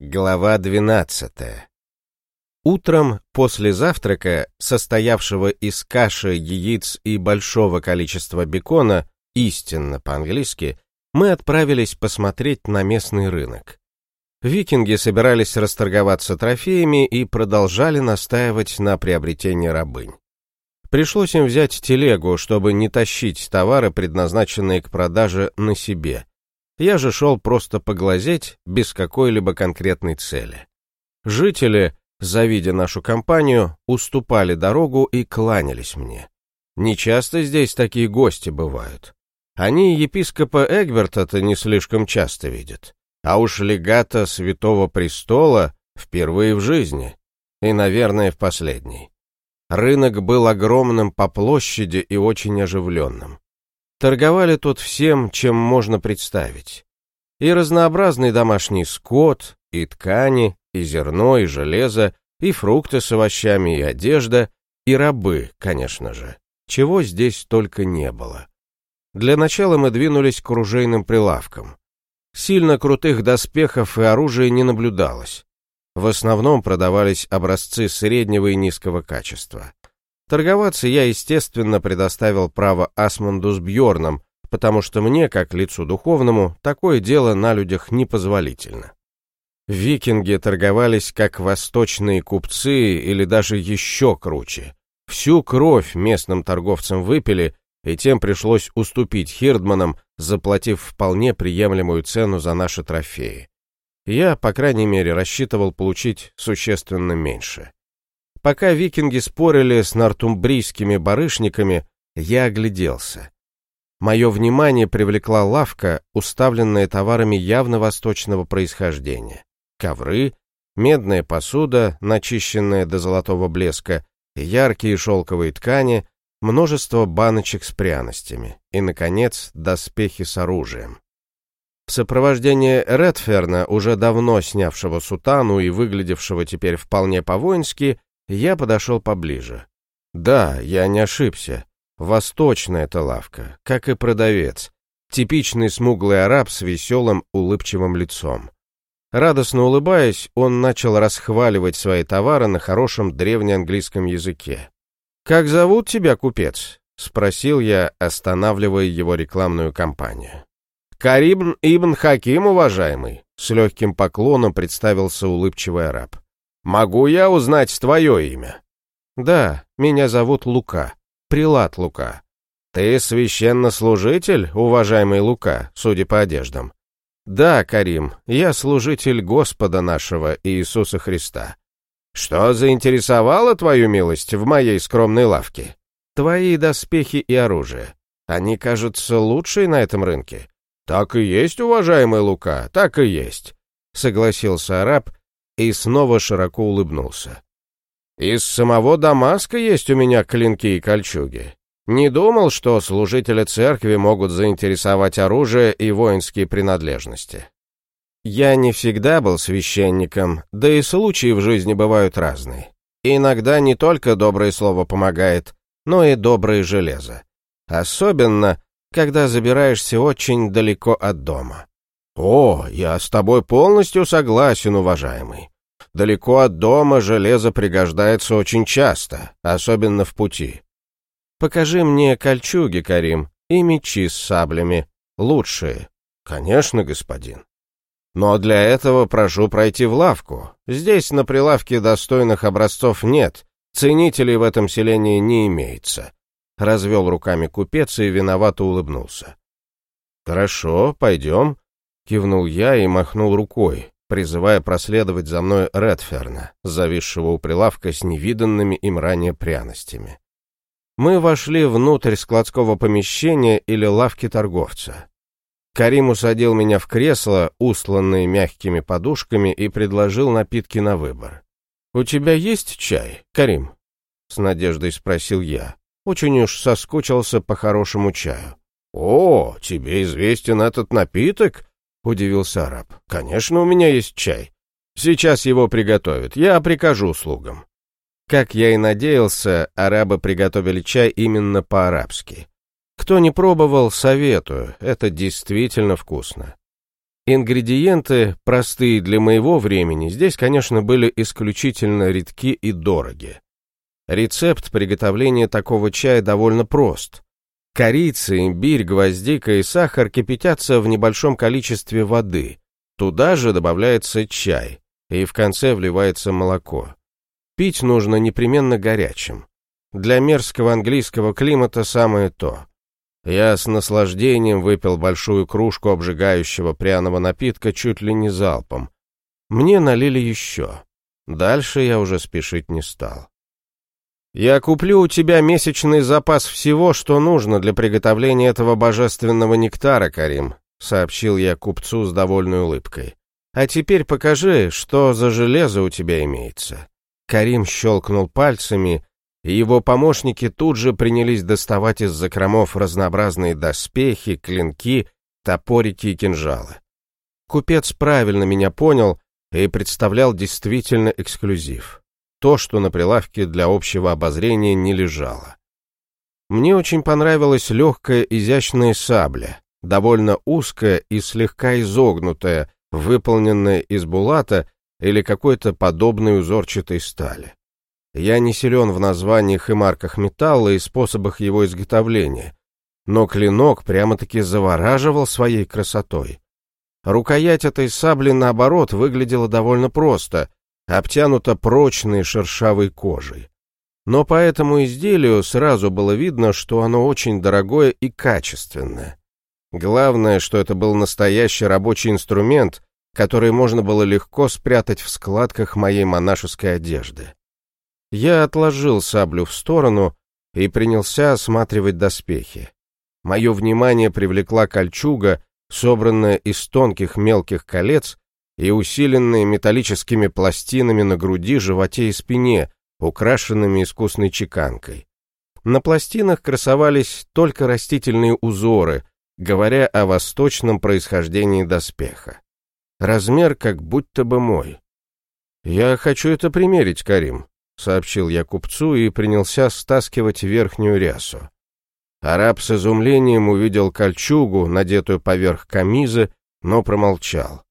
Глава 12. Утром после завтрака, состоявшего из каши, яиц и большого количества бекона, истинно по-английски, мы отправились посмотреть на местный рынок. Викинги собирались расторговаться трофеями и продолжали настаивать на приобретении рабынь. Пришлось им взять телегу, чтобы не тащить товары, предназначенные к продаже, на себе, я же шел просто поглазеть, без какой-либо конкретной цели. Жители, завидя нашу компанию, уступали дорогу и кланялись мне. Нечасто здесь такие гости бывают. Они епископа Эгберта-то не слишком часто видят. А уж легата Святого Престола впервые в жизни. И, наверное, в последний. Рынок был огромным по площади и очень оживленным. Торговали тут всем, чем можно представить. И разнообразный домашний скот, и ткани, и зерно, и железо, и фрукты с овощами, и одежда, и рабы, конечно же. Чего здесь только не было. Для начала мы двинулись к оружейным прилавкам. Сильно крутых доспехов и оружия не наблюдалось. В основном продавались образцы среднего и низкого качества. Торговаться я, естественно, предоставил право Асмунду с Бьорном, потому что мне, как лицу духовному, такое дело на людях непозволительно. Викинги торговались как восточные купцы или даже еще круче. Всю кровь местным торговцам выпили, и тем пришлось уступить хирдманам, заплатив вполне приемлемую цену за наши трофеи. Я, по крайней мере, рассчитывал получить существенно меньше. Пока викинги спорили с нортумбрийскими барышниками, я огляделся. Мое внимание привлекла лавка, уставленная товарами явно восточного происхождения. Ковры, медная посуда, начищенная до золотого блеска, яркие шелковые ткани, множество баночек с пряностями и, наконец, доспехи с оружием. В сопровождении Редферна, уже давно снявшего сутану и выглядевшего теперь вполне по-воински, я подошел поближе. Да, я не ошибся. Восточная эта лавка, как и продавец. Типичный смуглый араб с веселым, улыбчивым лицом. Радостно улыбаясь, он начал расхваливать свои товары на хорошем древнеанглийском языке. «Как зовут тебя, купец?» — спросил я, останавливая его рекламную кампанию. «Карибн Ибн Хаким, уважаемый!» — с легким поклоном представился улыбчивый араб. Могу я узнать твое имя? Да, меня зовут Лука. Прилад Лука. Ты священнослужитель, уважаемый Лука, судя по одеждам? Да, Карим, я служитель Господа нашего Иисуса Христа. Что заинтересовало твою милость в моей скромной лавке? Твои доспехи и оружие. Они кажутся лучшие на этом рынке. Так и есть, уважаемый Лука, так и есть, согласился араб, и снова широко улыбнулся. «Из самого Дамаска есть у меня клинки и кольчуги. Не думал, что служители церкви могут заинтересовать оружие и воинские принадлежности. Я не всегда был священником, да и случаи в жизни бывают разные. Иногда не только доброе слово помогает, но и доброе железо. Особенно, когда забираешься очень далеко от дома. «О, я с тобой полностью согласен, уважаемый. Далеко от дома железо пригождается очень часто, особенно в пути. Покажи мне кольчуги, Карим, и мечи с саблями. Лучшие. Конечно, господин. Но для этого прошу пройти в лавку. Здесь на прилавке достойных образцов нет, ценителей в этом селении не имеется. Развел руками купец и виновато улыбнулся. Хорошо, пойдем, Кивнул я и махнул рукой, призывая проследовать за мной Редферна, зависшего у прилавка с невиданными им ранее пряностями. Мы вошли внутрь складского помещения или лавки торговца. Карим усадил меня в кресло, устланное мягкими подушками, и предложил напитки на выбор. «У тебя есть чай, Карим?» — с надеждой спросил я. Очень уж соскучился по хорошему чаю. «О, тебе известен этот напиток?» — удивился араб. «Конечно, у меня есть чай. Сейчас его приготовят, я прикажу слугам». Как я и надеялся, арабы приготовили чай именно по-арабски. Кто не пробовал, советую, это действительно вкусно. Ингредиенты, простые для моего времени, здесь, конечно, были исключительно редки и дороги. Рецепт приготовления такого чая довольно прост. Корица, имбирь, гвоздика и сахар кипятятся в небольшом количестве воды. Туда же добавляется чай, и в конце вливается молоко. Пить нужно непременно горячим. Для мерзкого английского климата самое то. Я с наслаждением выпил большую кружку обжигающего пряного напитка чуть ли не залпом. Мне налили еще. Дальше я уже спешить не стал. «Я куплю у тебя месячный запас всего, что нужно для приготовления этого божественного нектара, Карим», сообщил я купцу с довольной улыбкой. «А теперь покажи, что за железо у тебя имеется». Карим щелкнул пальцами, и его помощники тут же принялись доставать из закромов разнообразные доспехи, клинки, топорики и кинжалы. Купец правильно меня понял и представлял действительно эксклюзив то, что на прилавке для общего обозрения не лежало. Мне очень понравилась легкая изящная сабля, довольно узкая и слегка изогнутая, выполненная из булата или какой-то подобной узорчатой стали. Я не силен в названиях и марках металла и способах его изготовления, но клинок прямо-таки завораживал своей красотой. Рукоять этой сабли, наоборот, выглядела довольно просто, обтянута прочной шершавой кожей. Но по этому изделию сразу было видно, что оно очень дорогое и качественное. Главное, что это был настоящий рабочий инструмент, который можно было легко спрятать в складках моей монашеской одежды. Я отложил саблю в сторону и принялся осматривать доспехи. Мое внимание привлекла кольчуга, собранная из тонких мелких колец и усиленные металлическими пластинами на груди, животе и спине, украшенными искусной чеканкой. На пластинах красовались только растительные узоры, говоря о восточном происхождении доспеха. Размер как будто бы мой. «Я хочу это примерить, Карим», — сообщил я купцу и принялся стаскивать верхнюю рясу. Араб с изумлением увидел кольчугу, надетую поверх камизы, но промолчал.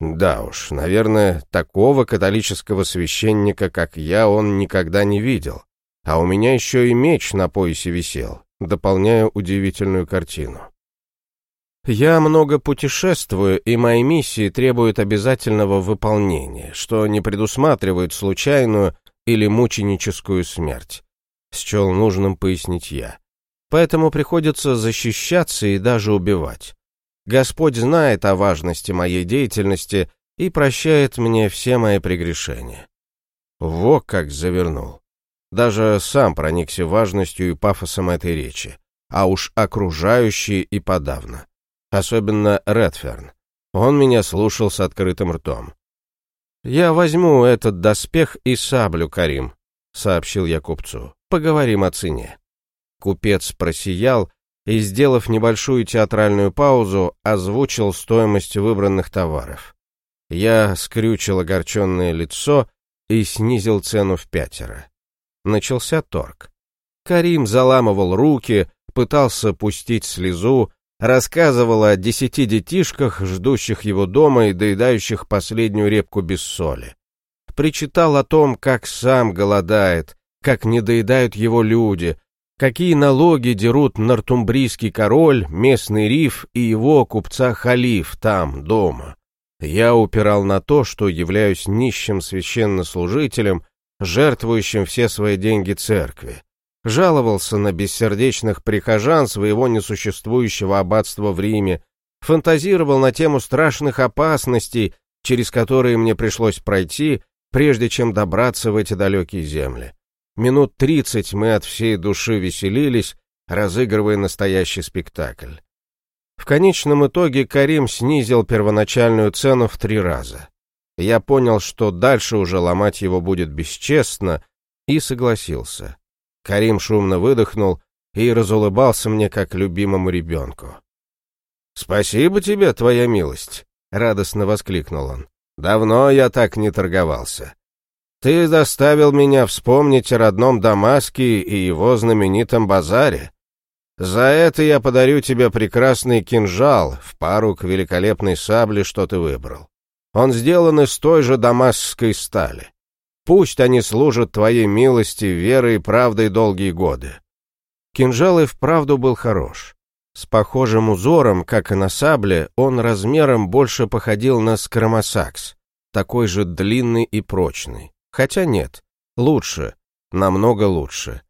Да уж, наверное, такого католического священника, как я, он никогда не видел. А у меня еще и меч на поясе висел, дополняя удивительную картину. Я много путешествую, и мои миссии требуют обязательного выполнения, что не предусматривает случайную или мученическую смерть. Счел нужным пояснить я. Поэтому приходится защищаться и даже убивать. Господь знает о важности моей деятельности и прощает мне все мои прегрешения. Во как завернул. Даже сам проникся важностью и пафосом этой речи, а уж окружающие и подавно. Особенно Редферн. Он меня слушал с открытым ртом. «Я возьму этот доспех и саблю, Карим», — сообщил я купцу. «Поговорим о цене». Купец просиял и, сделав небольшую театральную паузу, озвучил стоимость выбранных товаров. Я скрючил огорченное лицо и снизил цену в пятеро. Начался торг. Карим заламывал руки, пытался пустить слезу, рассказывал о десяти детишках, ждущих его дома и доедающих последнюю репку без соли. Причитал о том, как сам голодает, как не доедают его люди, какие налоги дерут нортумбрийский король, местный риф и его купца-халиф там, дома. Я упирал на то, что являюсь нищим священнослужителем, жертвующим все свои деньги церкви. Жаловался на бессердечных прихожан своего несуществующего аббатства в Риме, фантазировал на тему страшных опасностей, через которые мне пришлось пройти, прежде чем добраться в эти далекие земли. Минут тридцать мы от всей души веселились, разыгрывая настоящий спектакль. В конечном итоге Карим снизил первоначальную цену в три раза. Я понял, что дальше уже ломать его будет бесчестно, и согласился. Карим шумно выдохнул и разулыбался мне, как любимому ребенку. «Спасибо тебе, твоя милость!» — радостно воскликнул он. «Давно я так не торговался. Ты заставил меня вспомнить о родном Дамаске и его знаменитом базаре. За это я подарю тебе прекрасный кинжал в пару к великолепной сабле, что ты выбрал. Он сделан из той же дамасской стали. Пусть они служат твоей милости, верой и правдой долгие годы. Кинжал и вправду был хорош. С похожим узором, как и на сабле, он размером больше походил на скромосакс, такой же длинный и прочный. Хотя нет, лучше, намного лучше.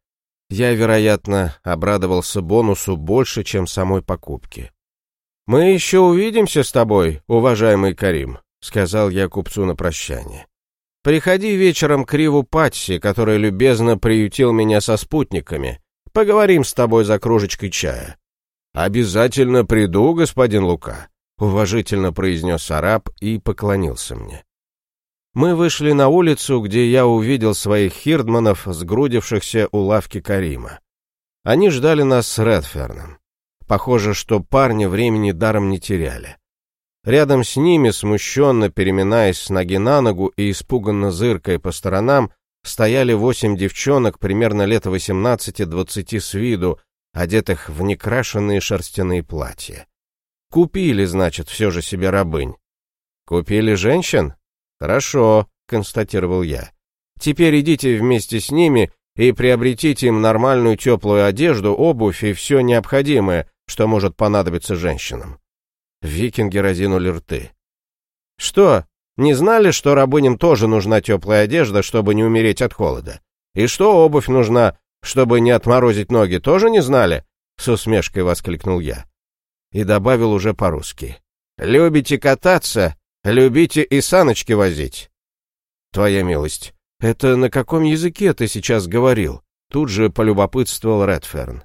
Я, вероятно, обрадовался бонусу больше, чем самой покупке. «Мы еще увидимся с тобой, уважаемый Карим», — сказал я купцу на прощание. «Приходи вечером к Риву Патси, который любезно приютил меня со спутниками. Поговорим с тобой за кружечкой чая». «Обязательно приду, господин Лука», — уважительно произнес араб и поклонился мне. Мы вышли на улицу, где я увидел своих хирдманов, сгрудившихся у лавки Карима. Они ждали нас с Редферном. Похоже, что парни времени даром не теряли. Рядом с ними, смущенно переминаясь с ноги на ногу и испуганно зыркая по сторонам, стояли восемь девчонок примерно лет 18-20 с виду, одетых в некрашенные шерстяные платья. Купили, значит, все же себе рабынь. Купили женщин? «Хорошо», — констатировал я. «Теперь идите вместе с ними и приобретите им нормальную теплую одежду, обувь и все необходимое, что может понадобиться женщинам». Викинги разинули рты. «Что, не знали, что рабыням тоже нужна теплая одежда, чтобы не умереть от холода? И что обувь нужна, чтобы не отморозить ноги, тоже не знали?» С усмешкой воскликнул я. И добавил уже по-русски. «Любите кататься? Любите и саночки возить. Твоя милость, это на каком языке ты сейчас говорил? Тут же полюбопытствовал Редферн.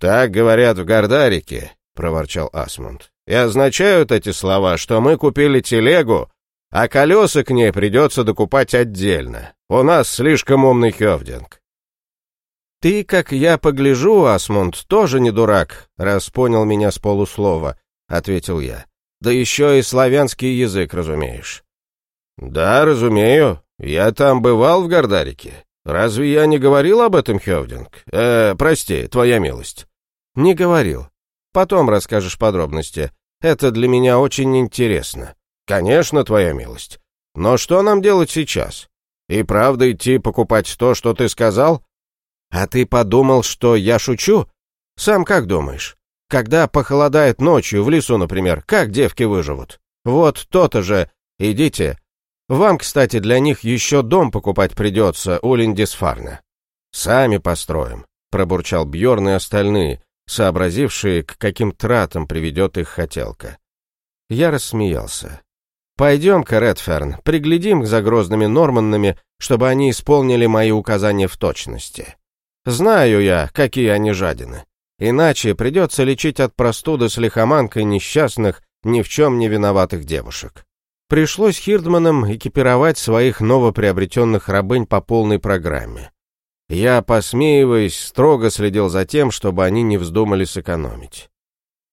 Так говорят в Гордарике, проворчал Асмунд. И означают эти слова, что мы купили телегу, а колеса к ней придется докупать отдельно. У нас слишком умный Хевдинг. Ты, как я погляжу, Асмунд, тоже не дурак, раз понял меня с полуслова, ответил я. Да еще и славянский язык разумеешь. Да, разумею. Я там бывал в Гордарике. Разве я не говорил об этом, Хевдинг? Э, прости, твоя милость. Не говорил. Потом расскажешь подробности. Это для меня очень интересно. Конечно, твоя милость. Но что нам делать сейчас? И правда идти покупать то, что ты сказал? А ты подумал, что я шучу? Сам как думаешь? Когда похолодает ночью в лесу, например, как девки выживут? Вот то-то же. Идите. Вам, кстати, для них еще дом покупать придется у Линдисфарна. Сами построим, пробурчал Бьорн и остальные, сообразившие, к каким тратам приведет их хотелка. Я рассмеялся. «Пойдем-ка, Редферн, приглядим за грозными норманнами, чтобы они исполнили мои указания в точности. Знаю я, какие они жадины. Иначе придется лечить от простуды с лихоманкой несчастных, ни в чем не виноватых девушек. Пришлось Хирдманам экипировать своих новоприобретенных рабынь по полной программе. Я, посмеиваясь, строго следил за тем, чтобы они не вздумали сэкономить.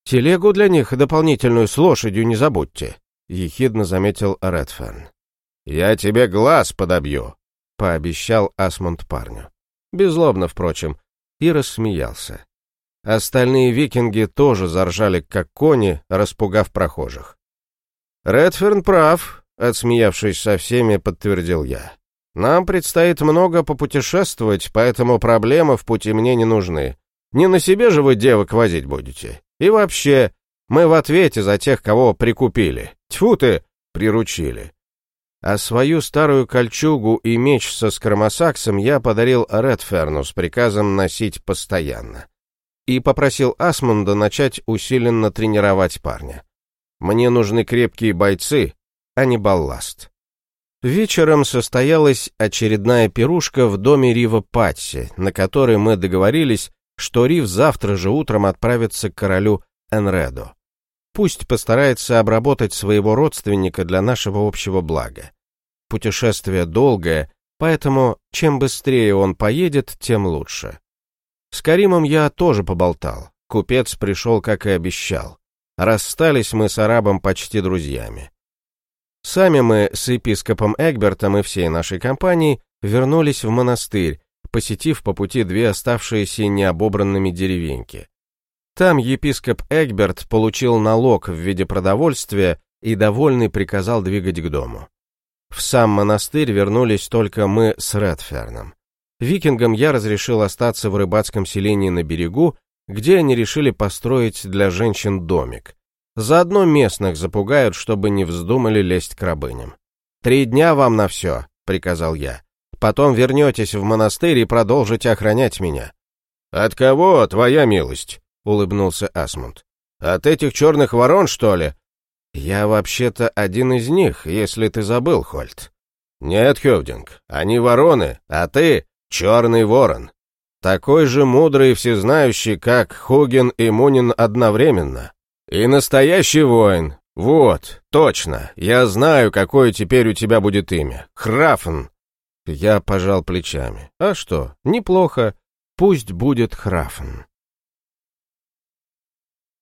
«Телегу для них дополнительную с лошадью не забудьте», — ехидно заметил Редферн. «Я тебе глаз подобью», — пообещал Асмунд парню. Безлобно, впрочем, и рассмеялся. Остальные викинги тоже заржали, как кони, распугав прохожих. «Редферн прав», — отсмеявшись со всеми, подтвердил я. «Нам предстоит много попутешествовать, поэтому проблемы в пути мне не нужны. Не на себе же вы девок возить будете. И вообще, мы в ответе за тех, кого прикупили. Тьфу ты, приручили». А свою старую кольчугу и меч со скромосаксом я подарил Редферну с приказом носить постоянно и попросил Асмунда начать усиленно тренировать парня. Мне нужны крепкие бойцы, а не балласт. Вечером состоялась очередная пирушка в доме Рива Патси, на которой мы договорились, что Рив завтра же утром отправится к королю Энредо. Пусть постарается обработать своего родственника для нашего общего блага. Путешествие долгое, поэтому чем быстрее он поедет, тем лучше. С Каримом я тоже поболтал. Купец пришел, как и обещал. Расстались мы с арабом почти друзьями. Сами мы с епископом Эгбертом и всей нашей компанией вернулись в монастырь, посетив по пути две оставшиеся необобранными деревеньки. Там епископ Эгберт получил налог в виде продовольствия и, довольный, приказал двигать к дому. В сам монастырь вернулись только мы с Редферном. Викингам я разрешил остаться в рыбацком селении на берегу, где они решили построить для женщин домик. Заодно местных запугают, чтобы не вздумали лезть к рабыням. «Три дня вам на все», — приказал я. «Потом вернетесь в монастырь и продолжите охранять меня». «От кого, твоя милость?» — улыбнулся Асмунд. «От этих черных ворон, что ли?» «Я вообще-то один из них, если ты забыл, Хольт». «Нет, Хевдинг, они вороны, а ты — черный ворон. Такой же мудрый и всезнающий, как Хуген и Мунин одновременно. И настоящий воин. Вот, точно, я знаю, какое теперь у тебя будет имя. Храфен». Я пожал плечами. «А что, неплохо. Пусть будет Храфен».